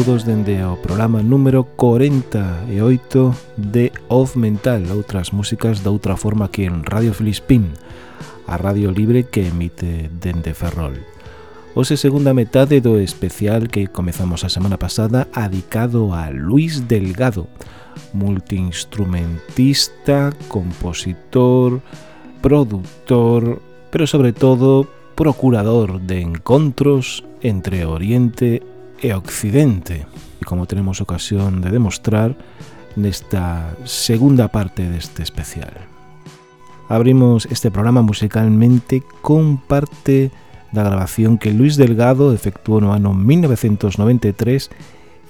Saúdos dende o programa número 48 de Off Mental, outras músicas de outra forma que en Radio Filispín, a radio libre que emite dende Ferrol. Ose segunda metade do especial que comezamos a semana pasada adicado a Luis Delgado, multiinstrumentista, compositor, produtor, pero sobre todo procurador de encontros entre Oriente e Occidente, e como tenemos ocasión de demostrar nesta segunda parte deste especial. Abrimos este programa musicalmente con parte da grabación que Luis Delgado efectuou no ano 1993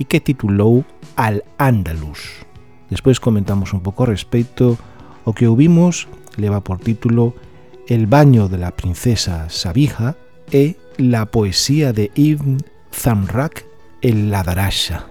e que titulou Al Andalus. Despois comentamos un pouco respecto o que ouvimos leva por título El baño de la princesa Sabija e la poesía de Ibn Zamrak el Ladarasha.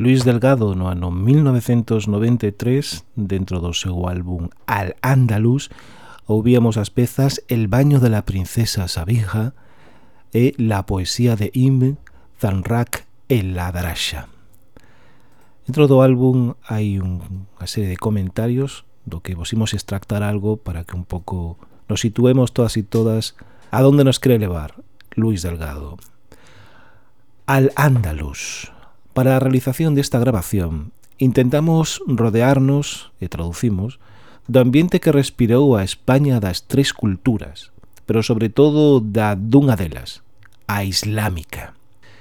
Luis Delgado no ano 1993 dentro do seu álbum Al Andalus ouvíamos as pezas El baño de la princesa Sabija e la poesía de Im Zanrak el Ladraxa. Dentro do álbum hai unha serie de comentarios do que vos imos extractar algo para que un pouco nos situemos todas e todas a donde nos quere levar Luis Delgado. Al Andalus. Para a realización desta grabación intentamos rodearnos, e traducimos, do ambiente que respirou a España das tres culturas, pero sobre todo da dunha delas, a islámica,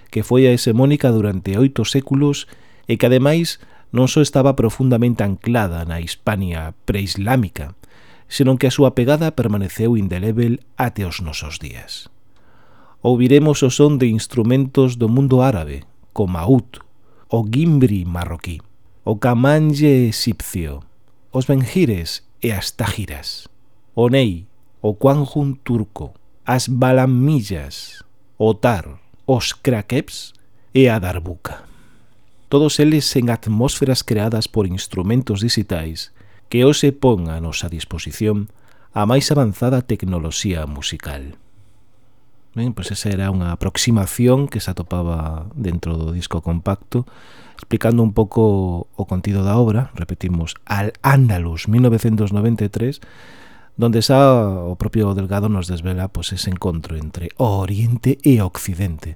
que foi a hegemónica durante oito séculos e que ademais non só estaba profundamente anclada na Hispania preislámica, senón que a súa pegada permaneceu indelével até os nosos días. Ouviremos o son de instrumentos do mundo árabe, Comaut, o Gimbri marroquí, o Camanlle egipcio, os Benjires e as Tajiras, o Nei, o Quanjun turco, as Balamillas, o Tar, os Craqueps e a Darbuca. Todos eles en atmósferas creadas por instrumentos digitais que hoxe pon a nosa disposición a máis avanzada tecnoloxía musical. Ben, pois esa era unha aproximación que se atopaba dentro do disco compacto explicando un pouco o contido da obra, repetimos, Al Ándalus 1993 donde xa o propio Delgado nos desvela pois, ese encontro entre o Oriente e o Occidente.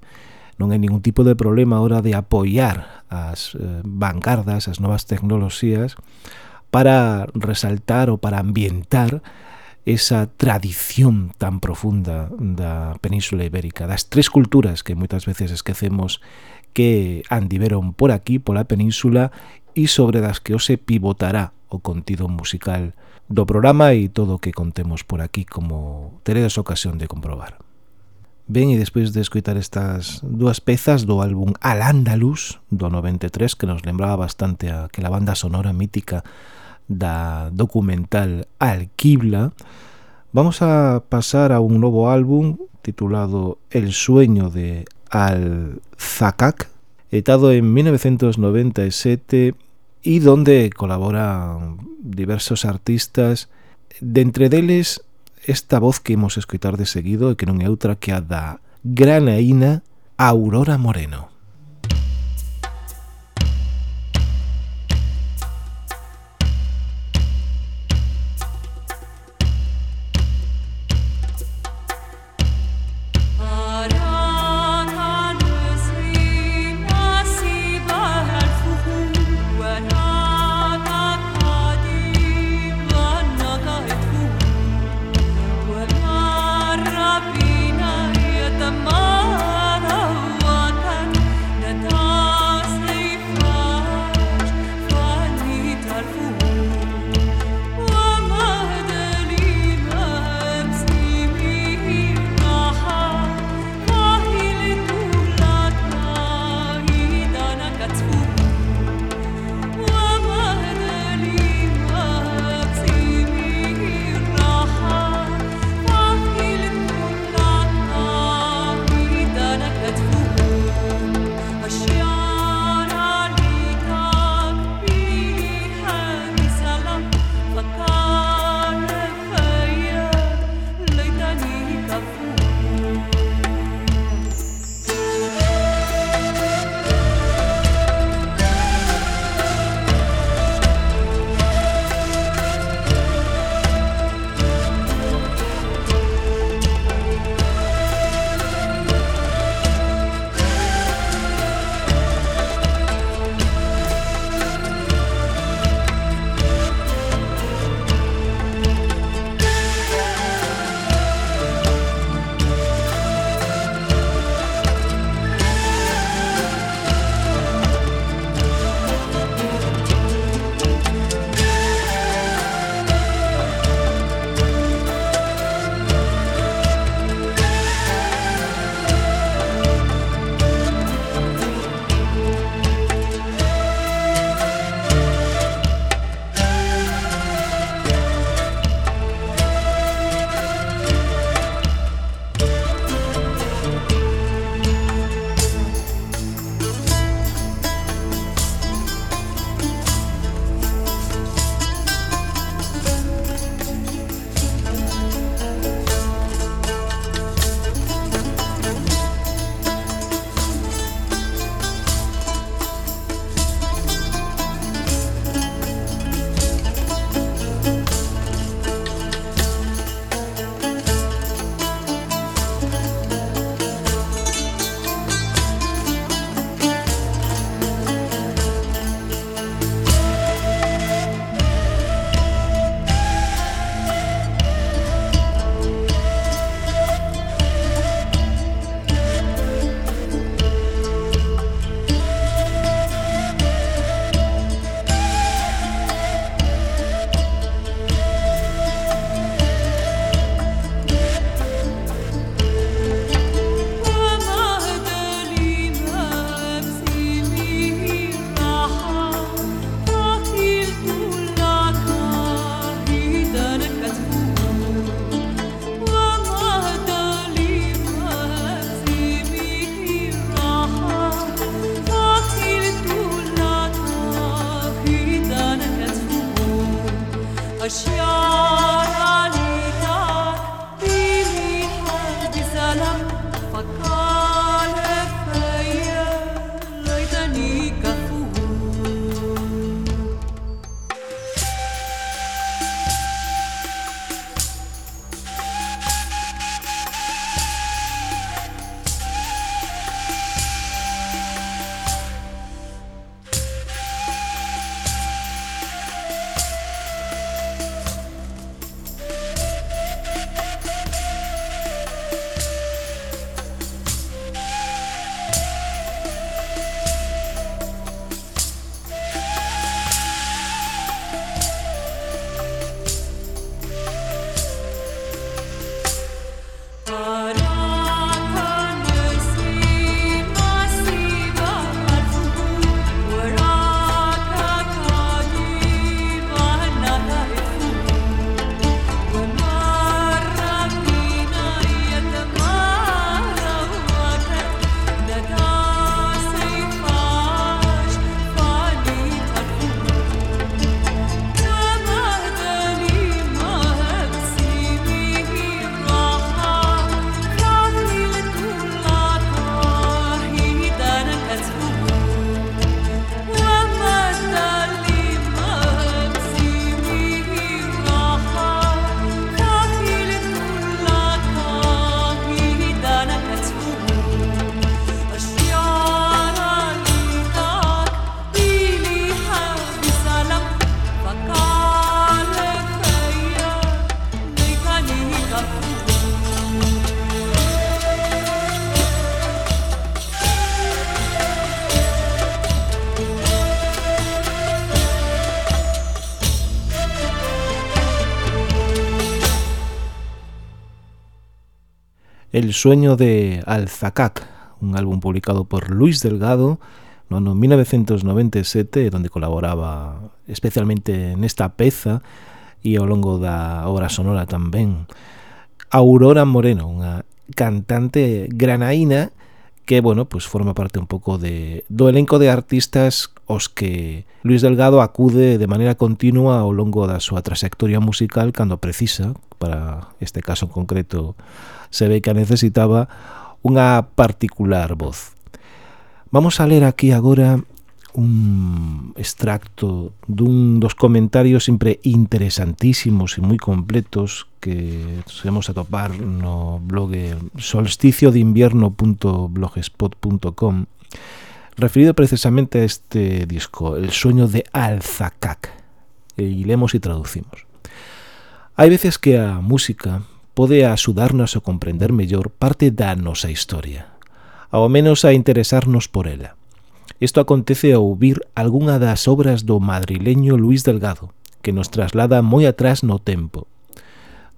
Non hai ningún tipo de problema a hora de apoiar as eh, vanguardas, as novas tecnoloxías para resaltar ou para ambientar esa tradición tan profunda da Península Ibérica, das tres culturas que moitas veces esquecemos que andiveron por aquí, pola Península, e sobre das que ose pivotará o contido musical do programa e todo o que contemos por aquí, como teredes ocasión de comprobar. Ben, e despois de escoitar estas dúas pezas do álbum Al Andalus, do 93, que nos lembraba bastante a que la banda sonora mítica da documental Alquibla, vamos a pasar a un novo álbum titulado El sueño de Al-Zakak, editado en 1997 e donde colaboran diversos artistas, de entre deles esta voz que imos escoitar de seguido e que non é outra que a da granaína Aurora Moreno. Sueño de Alzacac, un álbum publicado por Luis Delgado no ano 1997, onde colaboraba especialmente nesta peza e ao longo da obra sonora tamén. Aurora Moreno, unha cantante granaína que, bueno, pues forma parte un pouco de, do elenco de artistas os que Luis Delgado acude de maneira continua ao longo da súa trayectoria musical cando precisa, para este caso en concreto, se ve que necesitaba unha particular voz. Vamos a ler aquí agora un extracto dun dos comentarios sempre interesantísimos e moi completos que vamos a topar no blog solsticiodeinvierno.blogspot.com referido precisamente a este disco, El sueño de Alzacac. E lemos e traducimos. Hai veces que a música pode axudarnos a comprender mellor parte da nosa historia, ao menos a interesarnos por ela. Isto acontece ao ouvir algunha das obras do madrileño Luis Delgado, que nos traslada moi atrás no tempo.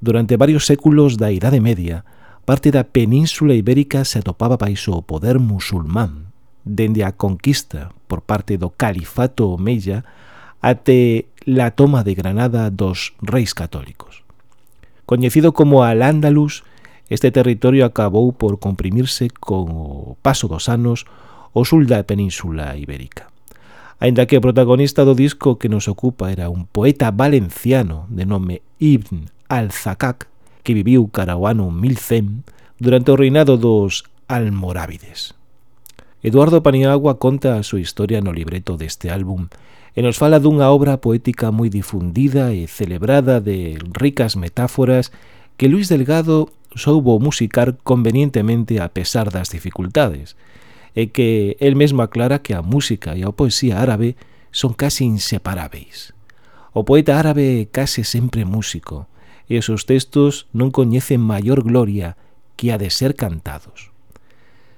Durante varios séculos da Idade Media, parte da península ibérica se atopaba baixo o poder musulmán, dende a conquista por parte do Califato Omeya até la toma de Granada dos reis católicos. Coñecido como Al-Ándalus, este territorio acabou por comprimirse con o paso dos anos o sul da península ibérica. Ainda que o protagonista do disco que nos ocupa era un poeta valenciano de nome Ibn al-Zakak, que viviu cara o ano 1100 durante o reinado dos almorávides. Eduardo Paniagua conta a súa historia no libreto deste álbum e nos fala dunha obra poética moi difundida e celebrada de ricas metáforas que Luis Delgado soubo musicar convenientemente a pesar das dificultades, e que el mesmo aclara que a música e a poesía árabe son casi inseparáveis. O poeta árabe é case sempre músico, e os seus textos non coñecen maior gloria que a de ser cantados.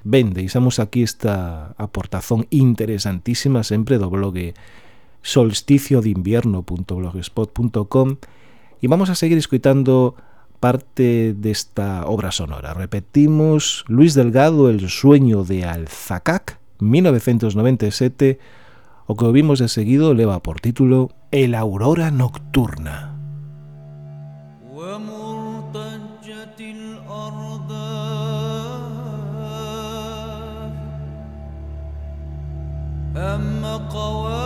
Ben, deixamos aquí esta aportazón interesantísima sempre do blogue blog solsticiodeinvierno.blogspot.com e vamos a seguir escuitando parte desta obra sonora. Repetimos, Luis Delgado, El sueño de Alzacac, 1997, o que ouvimos de seguido leva por título El aurora nocturna. أما قوام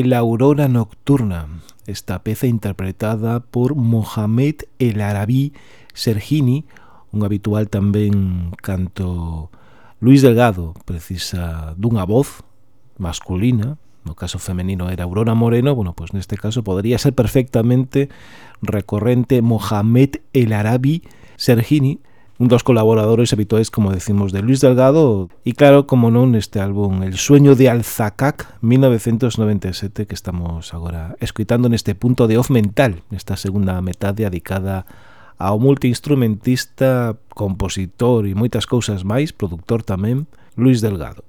El Aurora Nocturna, esta peza interpretada por Mohamed El Arabí Sergini, un habitual tamén canto Luis Delgado, precisa dunha voz masculina, no caso femenino era Aurora Moreno, bueno, pues neste caso podría ser perfectamente recorrente Mohamed El Arabi Sergini, un dos colaboradores habituais, como decimos, de Luis Delgado e claro, como non, neste álbum El sueño de Alzacac 1997 que estamos agora escuitando neste punto de off mental nesta segunda metade dedicada ao multiinstrumentista, compositor e moitas cousas máis, productor tamén, Luis Delgado.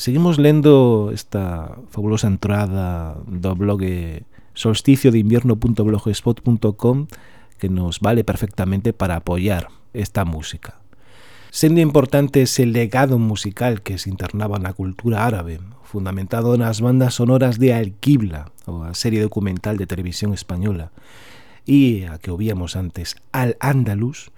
Seguimos lendo esta fabulosa entrada do blog solsticio de invierno.blogspot.com que nos vale perfectamente para apoiar esta música. Sendo importante ese legado musical que se internaba na cultura árabe, fundamentado nas bandas sonoras de Al-Qibla, a serie documental de televisión española, e a que ouvíamos antes, Al-Andalus,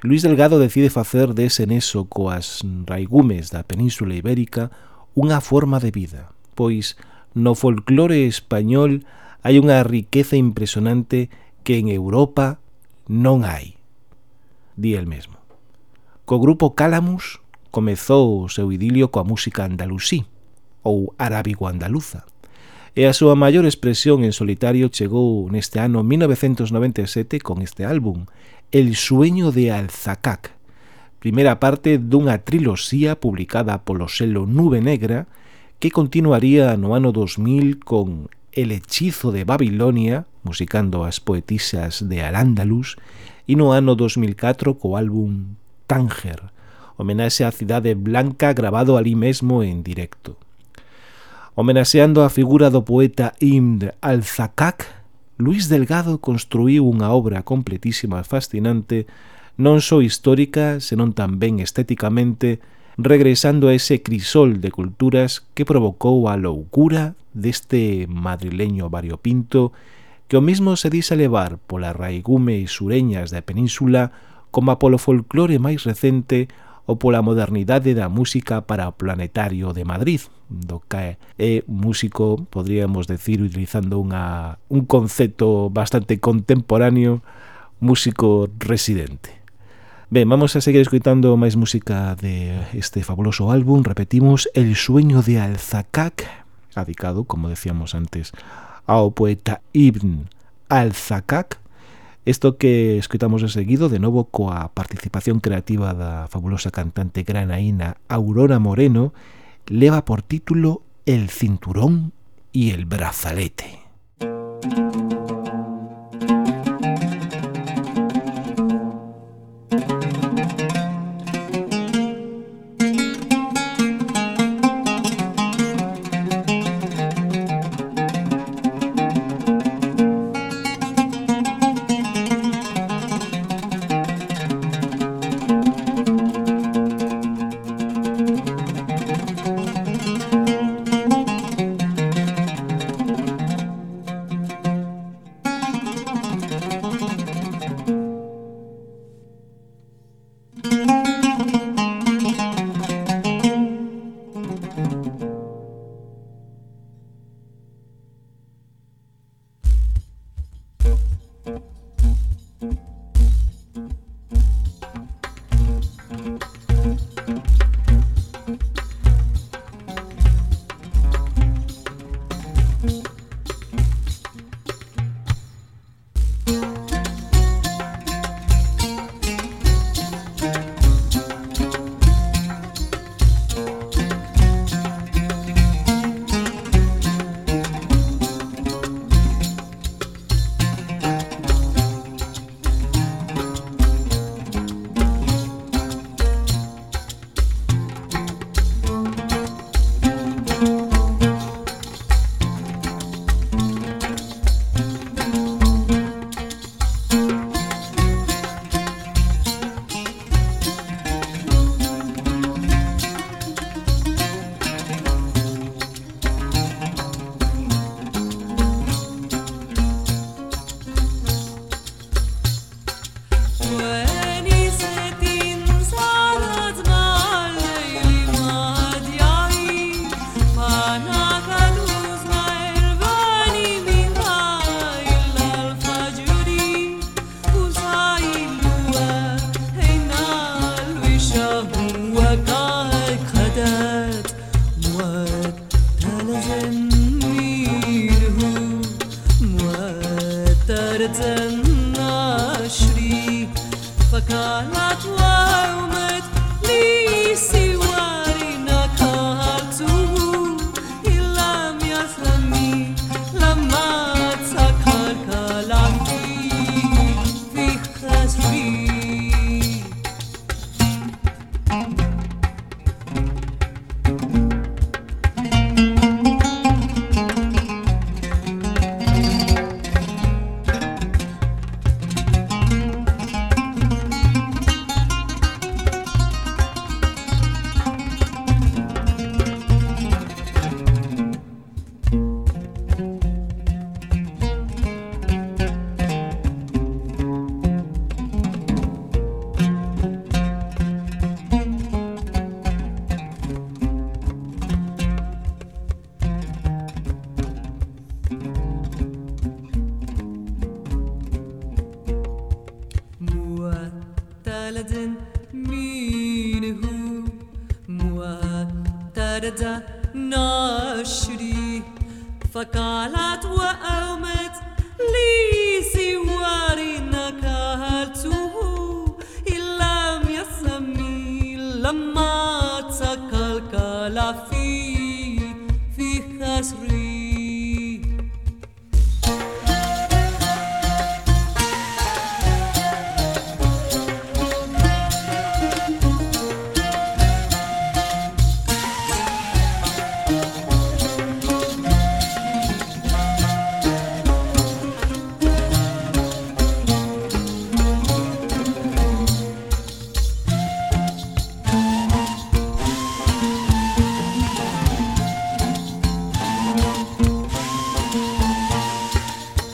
Luis Delgado decide facer dese neso coas raigumes da Península Ibérica unha forma de vida, pois no folclore español hai unha riqueza impresionante que en Europa non hai di el mesmo. Co grupo Calamus comezou o seu idilio coa música andalusí, ou arábigo-andaluza, e a súa maior expresión en solitario chegou neste ano 1997 con este álbum, El sueño de Alzacac, primeira parte dunha triloxía publicada polo selo Nube Negra que continuaría no ano 2000 con El hechizo de Babilonia, musicando as poetisas de Al-Ándalus, e no ano 2004 co álbum Tánger, homenaxe á cidade blanca grabado ali mesmo en directo. Homenaxeando a figura do poeta Imd al-Zakak, Luis Delgado construiu unha obra completísima e fascinante, non só histórica, senón tamén estéticamente, regresando a ese crisol de culturas que provocou a loucura deste madrileño variopinto e que o mesmo se dise levar pola raigume e sureñas da península como polo folclore máis recente ou pola modernidade da música para o planetario de Madrid, do que é músico, podríamos decir, utilizando unha, un concepto bastante contemporáneo, músico residente. Ben, vamos a seguir escoitando máis música de este fabuloso álbum, repetimos, El sueño de Alzacac, adicado, como decíamos antes, ao poeta Ibn al-Zakak, Isto que escritamos de seguido, de novo, coa participación creativa da fabulosa cantante granaína Aurora Moreno, leva por título El cinturón y el brazalete. Música 着蜡烛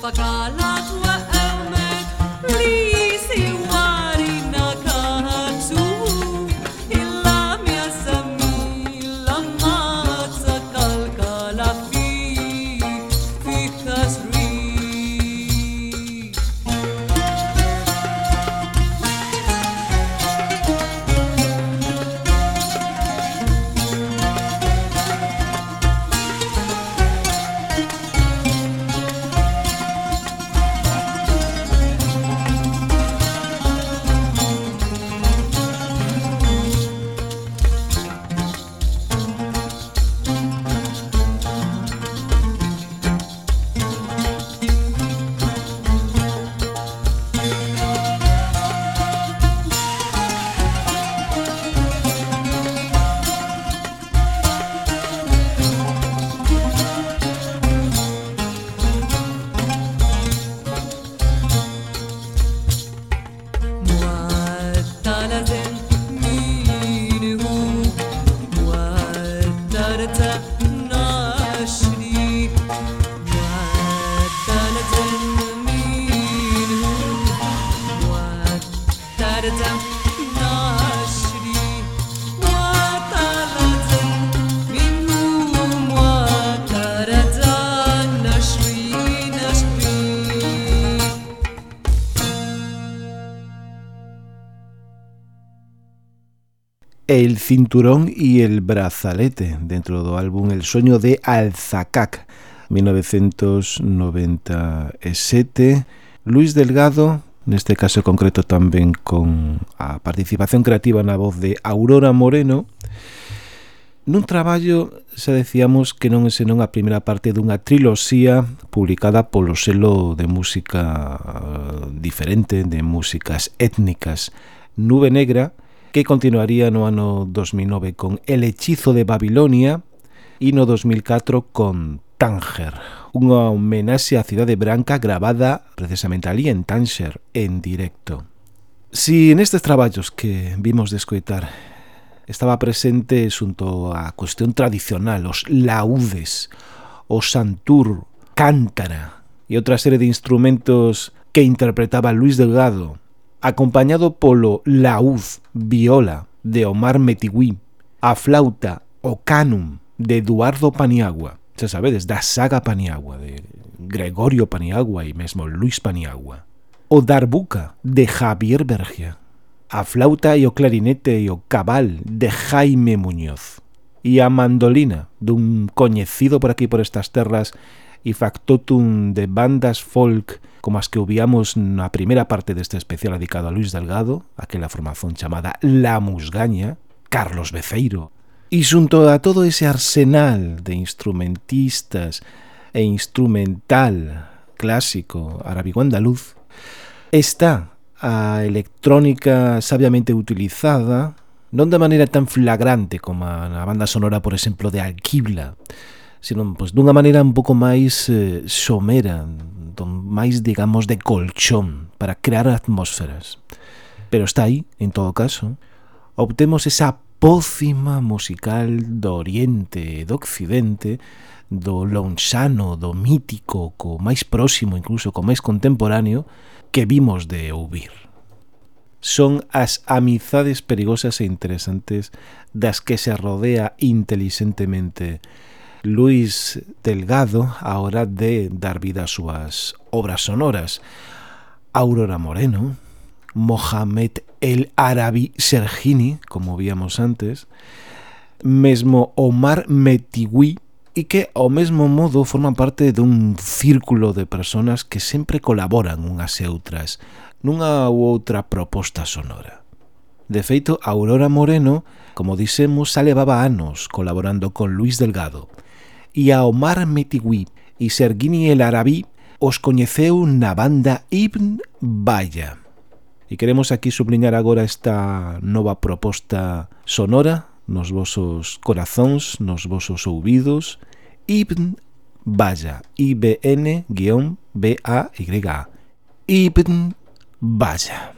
Bacala cinturón y el brazalete dentro do álbum El sueño de Alzacac 1997 Luis Delgado neste caso concreto tamén con a participación creativa na voz de Aurora Moreno. Nun traballo, xa decíamos que non é senón a primeira parte dunha triloxía publicada polo selo de música eh, diferente, de músicas étnicas. Nube Negra, que continuaría no ano 2009 con El hechizo de Babilonia e no 2004 con Tánger, unha homenaxe á Cidade Branca gravada precisamente ali en Tánger en directo. Si nestes traballos que vimos de escoitar estaba presente xunto á cuestión tradicional, os laudes, o santur, cántara e outra serie de instrumentos que interpretaba Luis Delgado acompañado polo laúd viola de Omar Metigui, a flauta o canum de Eduardo Paniagua, xa sabedes, da saga Paniagua, de Gregorio Paniagua e mesmo Luis Paniagua, o darbuca de Javier Bergia, a flauta e o clarinete e o cabal de Jaime Muñoz, e a mandolina dun coñecido por aquí por estas terras e factotum de bandas folk como as que ouvíamos na primeira parte deste especial dedicado a Luis Delgado, aquela formación chamada La Musgaña, Carlos Beceiro, e xunto a todo ese arsenal de instrumentistas e instrumental clásico árabe-andaluz, está a electrónica sabiamente utilizada non de maneira tan flagrante como a banda sonora, por exemplo, de Alquibla, sino pois, dunha maneira un pouco máis eh, somera, don, máis, digamos, de colchón para crear atmósferas. Pero está aí, en todo caso. Obtemos esa pócima musical do Oriente e do Occidente, do lonxano, do mítico, co máis próximo, incluso co máis contemporáneo, que vimos de ouvir son as amizades perigosas e interesantes das que se rodea inteligentemente Luis Delgado a hora de dar vida a súas obras sonoras. Aurora Moreno, Mohamed El Arabi Sergini, como víamos antes, mesmo Omar Metiwi, e que ao mesmo modo forman parte dun círculo de personas que sempre colaboran unhas e outras nunha ou outra proposta sonora. De feito, Aurora Moreno, como dixemos, xa levaba anos colaborando con Luis Delgado, e a Omar Metigui e Sergini el Arabi os coñeceu na banda Ibn Baya. E queremos aquí subliñar agora esta nova proposta sonora nos vosos corazóns, nos vosos ouvidos, Ibn Baya, I-B-N-B-A-Y-A. Ibn Baya.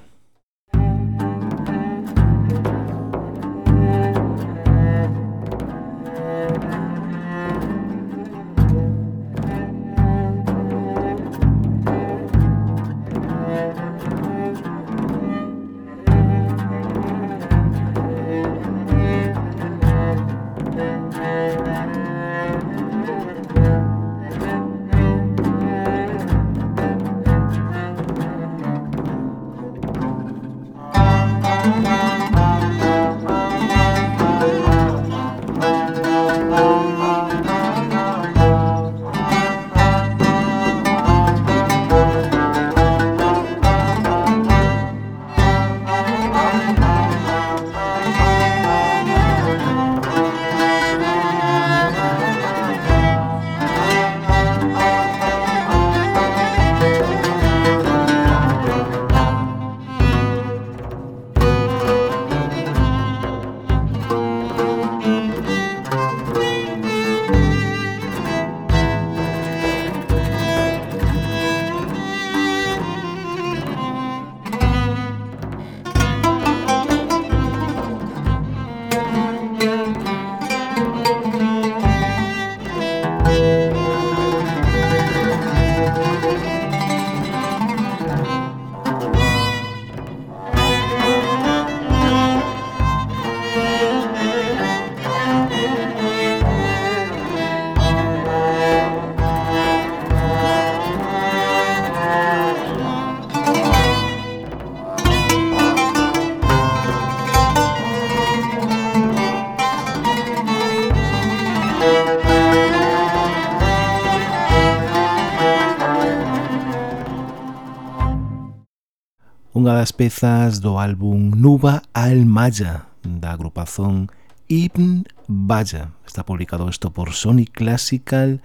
das pezas do álbum Nuba al Maya da agrupación Ibn Baya. Está publicado isto por Sony Classical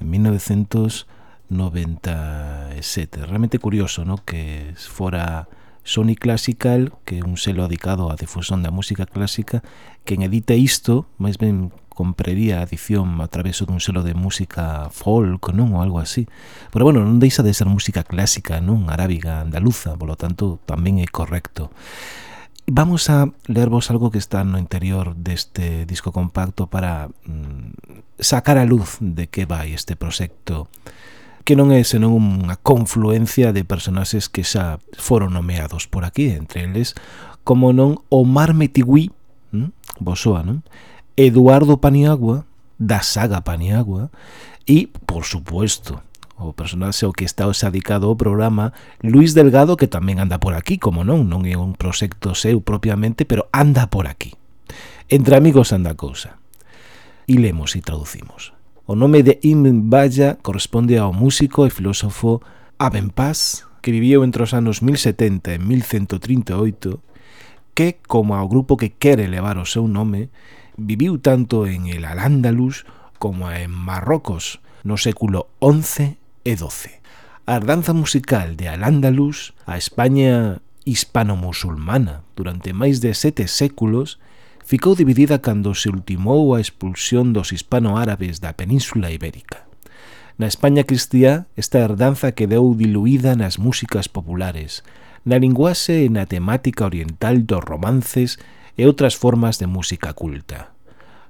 en 1997. Realmente curioso, ¿no? Que fora Sony Classical, que é un selo dedicado á difusión da música clásica, quen edita isto, máis ben compraría a edición a través dun selo de música folk, non, ou algo así. Pero bueno, non deixa de ser música clásica, non, arábiga, andaluza, polo tanto, tamén é correcto. Vamos a lervos algo que está no interior deste disco compacto para mm, sacar a luz de que vai este proxecto que non é senón unha confluencia de personaxes que xa foron nomeados por aquí, entre eles, como non Omar Metigui, hm? Mm, Bosoa, non? Eduardo Paniagua, da saga Paniagua, e, por supuesto, o personaxe ao que está os adicado o programa, Luis Delgado, que tamén anda por aquí, como non, non é un proxecto seu propiamente, pero anda por aquí. Entre amigos anda a cousa. E lemos e traducimos. O nome de Ibn Baya corresponde ao músico e filósofo Aben Paz, que viviu entre os anos 1070 e 1138, que, como ao grupo que quere levar o seu nome, viviu tanto en el Al-Ándalus como en Marrocos no século XI e XII. A herdanza musical de Al-Ándalus a España hispano-musulmana durante máis de sete séculos ficou dividida cando se ultimou a expulsión dos hispano-árabes da península ibérica. Na España cristiá, esta herdanza quedou diluída nas músicas populares, na linguaxe e na temática oriental dos romances e outras formas de música culta.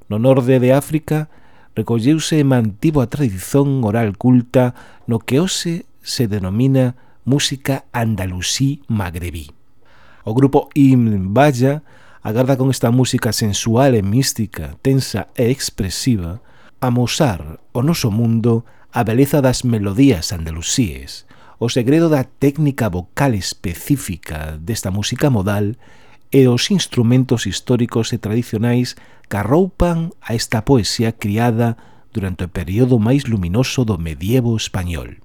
No norde de África recolleuse e mantivo a tradición oral culta no que hoxe se denomina música andalusí magrebí. O grupo Ibn Baya agarda con esta música sensual e mística, tensa e expresiva, amosar o noso mundo a beleza das melodías andalusíes, o segredo da técnica vocal específica desta música modal e os instrumentos históricos e tradicionais que arroupan a esta poesía criada durante o período máis luminoso do medievo español.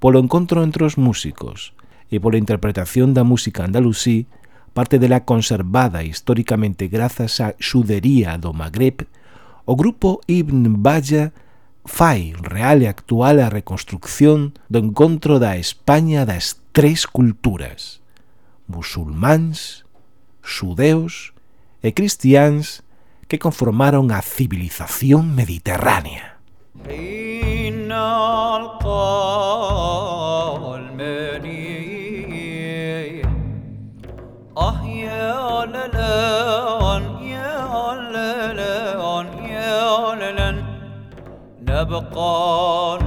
Polo encontro entre os músicos e pola interpretación da música andalusí, parte dela conservada históricamente grazas á xudería do Magreb, o grupo Ibn Baya fai real e actual a reconstrucción do encontro da España das tres culturas, musulmáns, xudeos e cristiáns que conformaron a civilización mediterránea. نبقى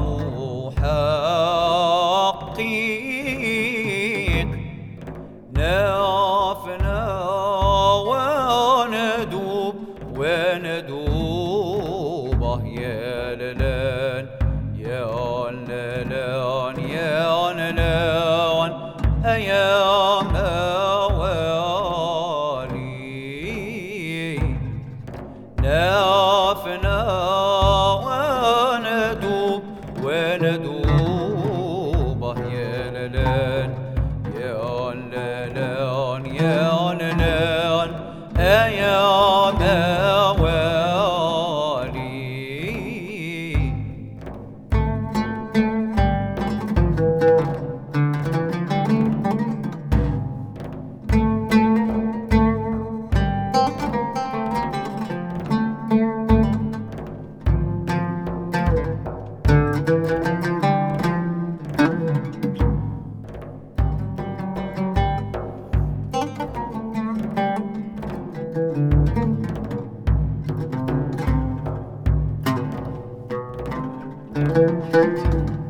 Música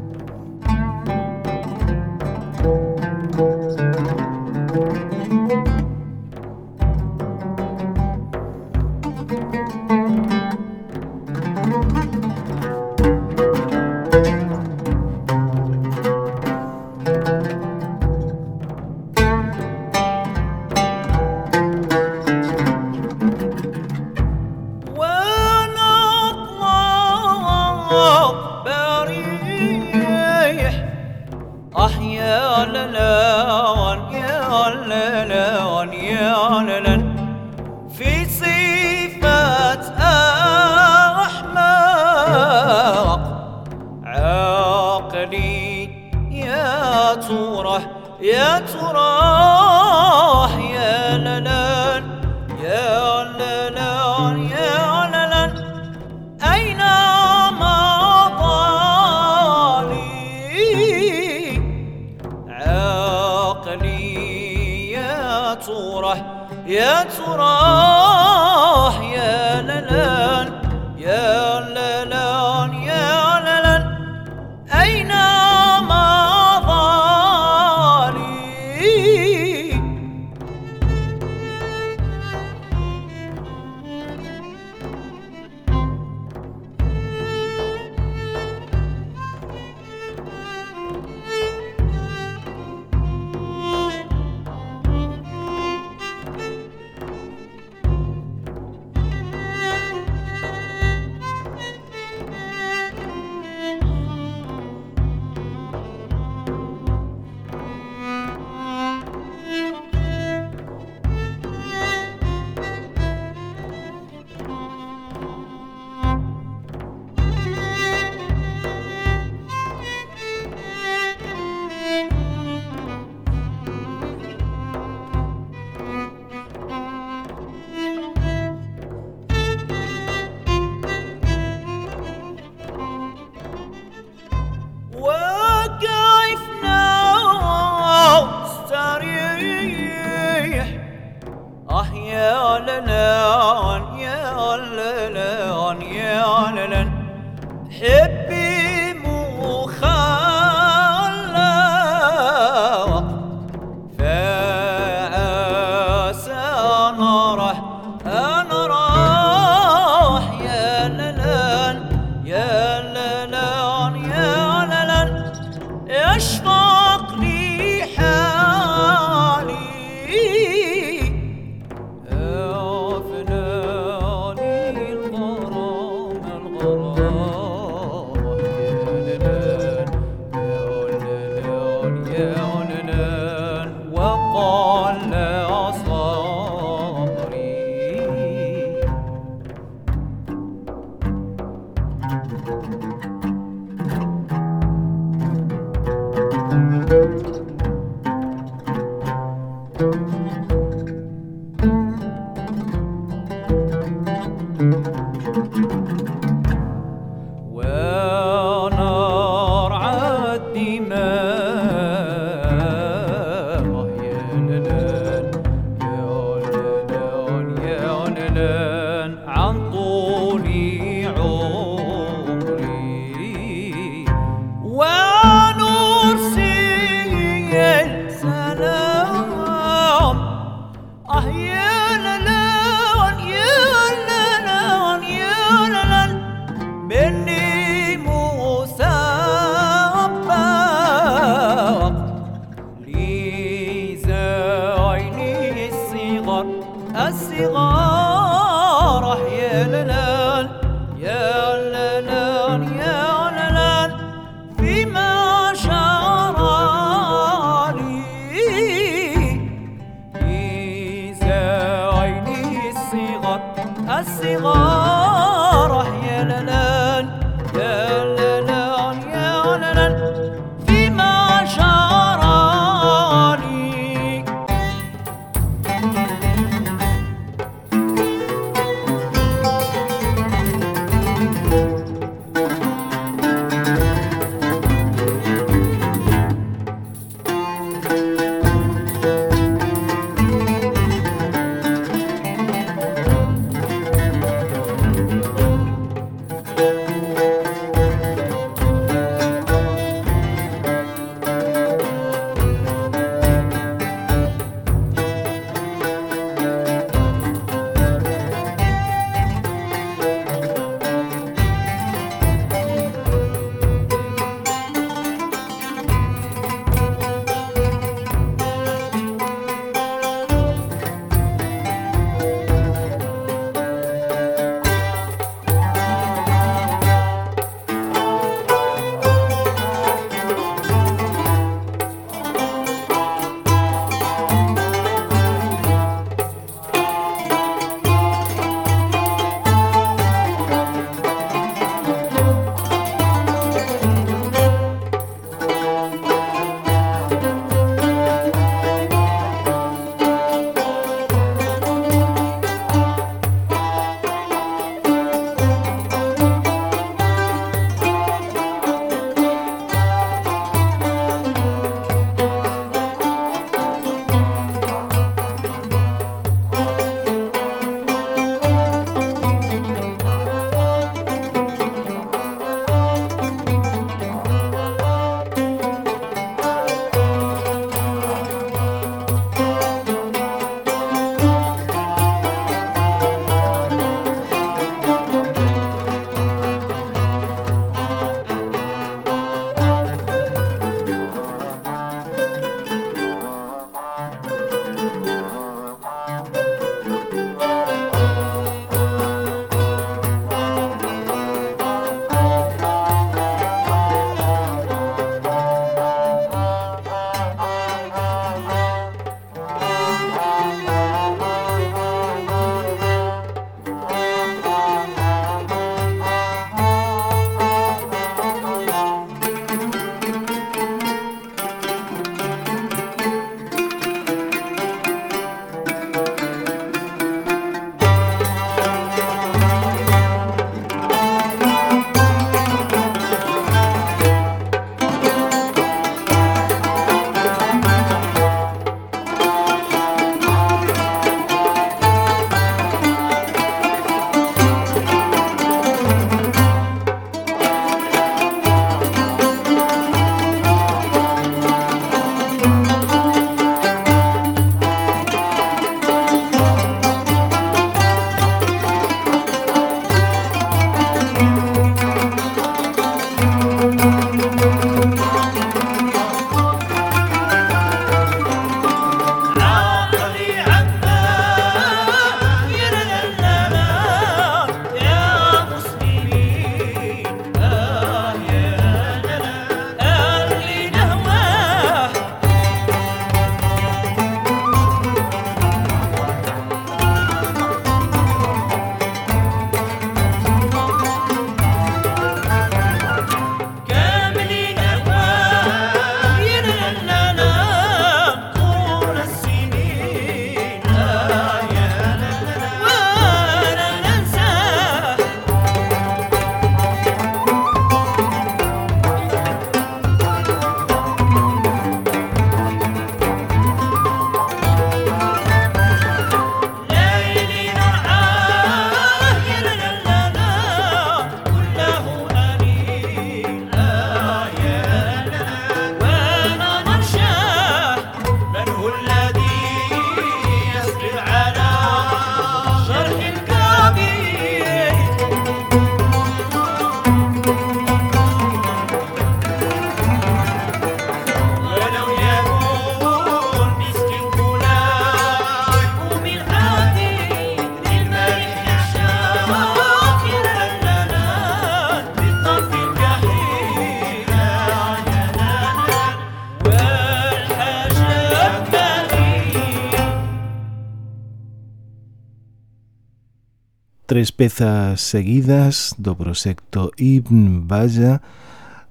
tres pezas seguidas do proxecto Ibn Baya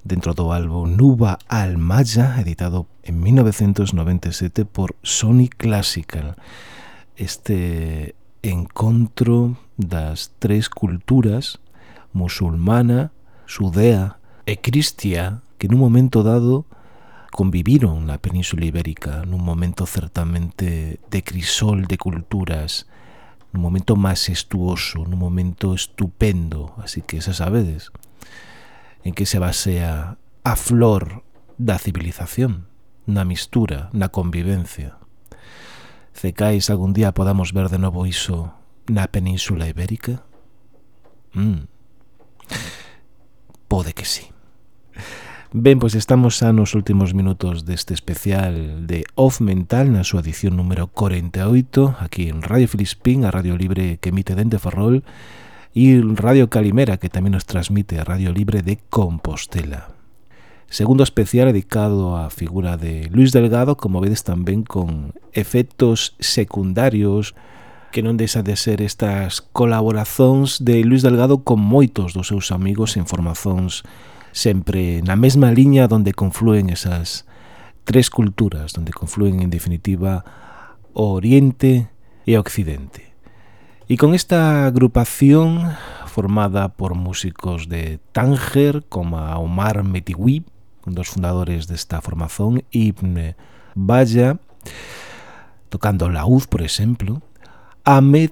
dentro do álbum Nuba al Maya editado en 1997 por Sony Classical. Este encontro das tres culturas musulmana, sudea e cristia que nun momento dado conviviron na península ibérica nun momento certamente de crisol de culturas nun momento majestuoso, nun momento estupendo, así que xa sabedes, en que se basea a flor da civilización, na mistura, na convivencia. Cecais algún día podamos ver de novo iso na península ibérica? Mm. Pode que sí. Ben, pois estamos xa nos últimos minutos deste especial de Off Mental na súa edición número 48 aquí en Radio Filispín, a Radio Libre que emite dente Ferrol e Radio Calimera que tamén nos transmite a Radio Libre de Compostela. Segundo especial dedicado á figura de Luis Delgado, como vedes tamén con efectos secundarios que non deixa de ser estas colaborazóns de Luis Delgado con moitos dos seus amigos en formazóns sempre na mesma liña onde confluen esas tres culturas, onde confluen en definitiva o Oriente e o Occidente. E con esta agrupación formada por músicos de Tánger como Omar Metiwi, un dos fundadores desta formación, Ibn Baya, tocando laúd, por exemplo, Ahmed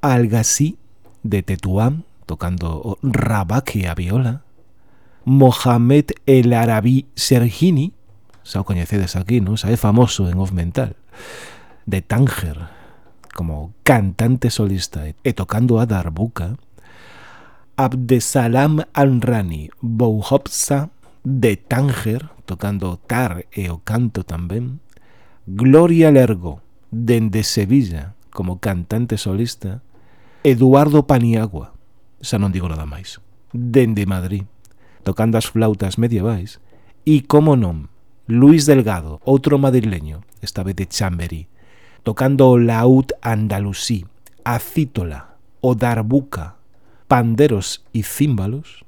Al-Ghazi de Tetuán, tocando o rabak a viola, Mohamed El Arabi Sergini, xa o coñecedes aquí, non? Xa é famoso en Off Mental, de Tánger, como cantante solista e tocando a Darbuka, Abdesalam Anrani Bouhopsa, de Tánger, tocando tar e o canto tamén, Gloria Lergo, dende Sevilla, como cantante solista, Eduardo Paniagua, xa non digo nada máis, dende Madrid tocando as flautas medievais, e, como non, Luis Delgado, outro madrileño, esta vez de Chamberí, tocando o laúd andalusí, a cítola, o darbuca, panderos e címbalos.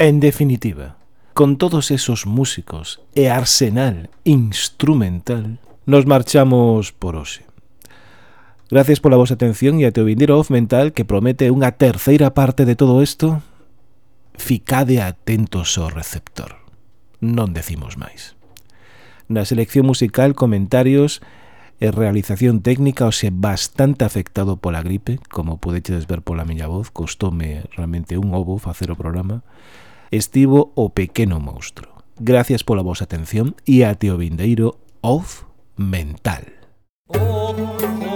En definitiva, con todos esos músicos e arsenal instrumental, nos marchamos por hoxe. Gracias pola vosa atención e até o vindeiro off mental que promete unha terceira parte de todo isto Ficade atentos ao receptor. Non decimos máis. Na selección musical, comentarios e realización técnica o se bastante afectado pola gripe, como podedes ver pola miña voz, costoume realmente un ovo facer o programa, estivo o pequeno monstro. Gracias pola vosa atención e ate o vindeiro off mental. Oh, oh, oh.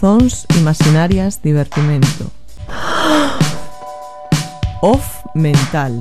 Produzóns imaginarias divertimento. Off mental.